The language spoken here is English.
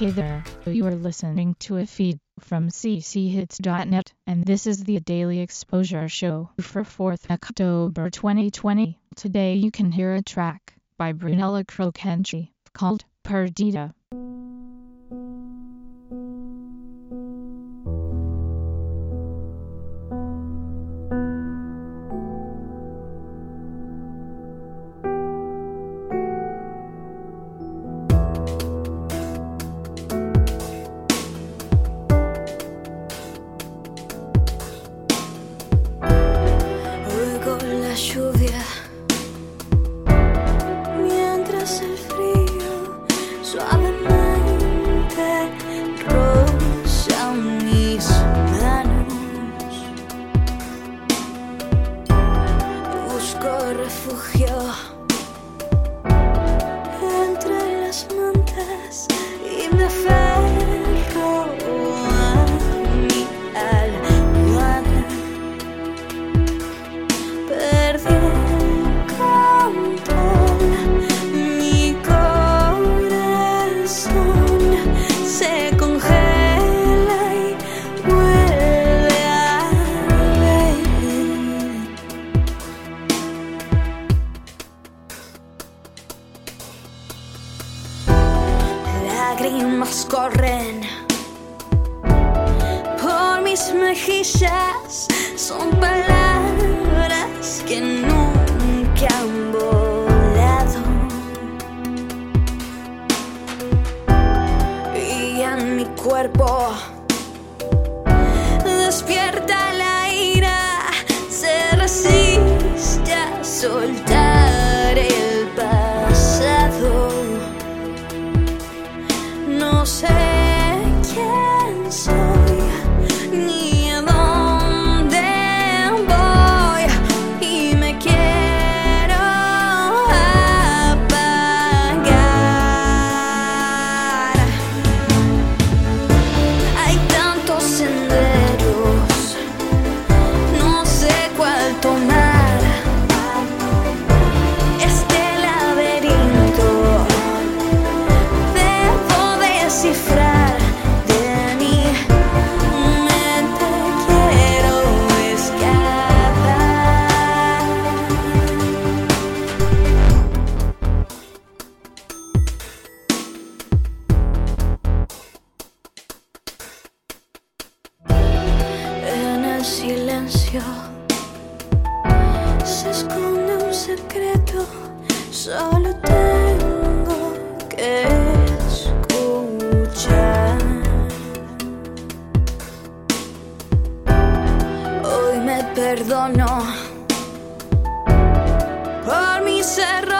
Hey there, you are listening to a feed from cchits.net, and this is the Daily Exposure Show for 4th October 2020. Today you can hear a track by Brunella Crocenci called Perdita. Lágrimas corren por mis mejillas. Son palabras que nunca han volado. Y en mi cuerpo despierta la ira. Se resiste a soltar silencio se esconde un secreto solo tengo que escuchar. Hoy me perdono por mis errores.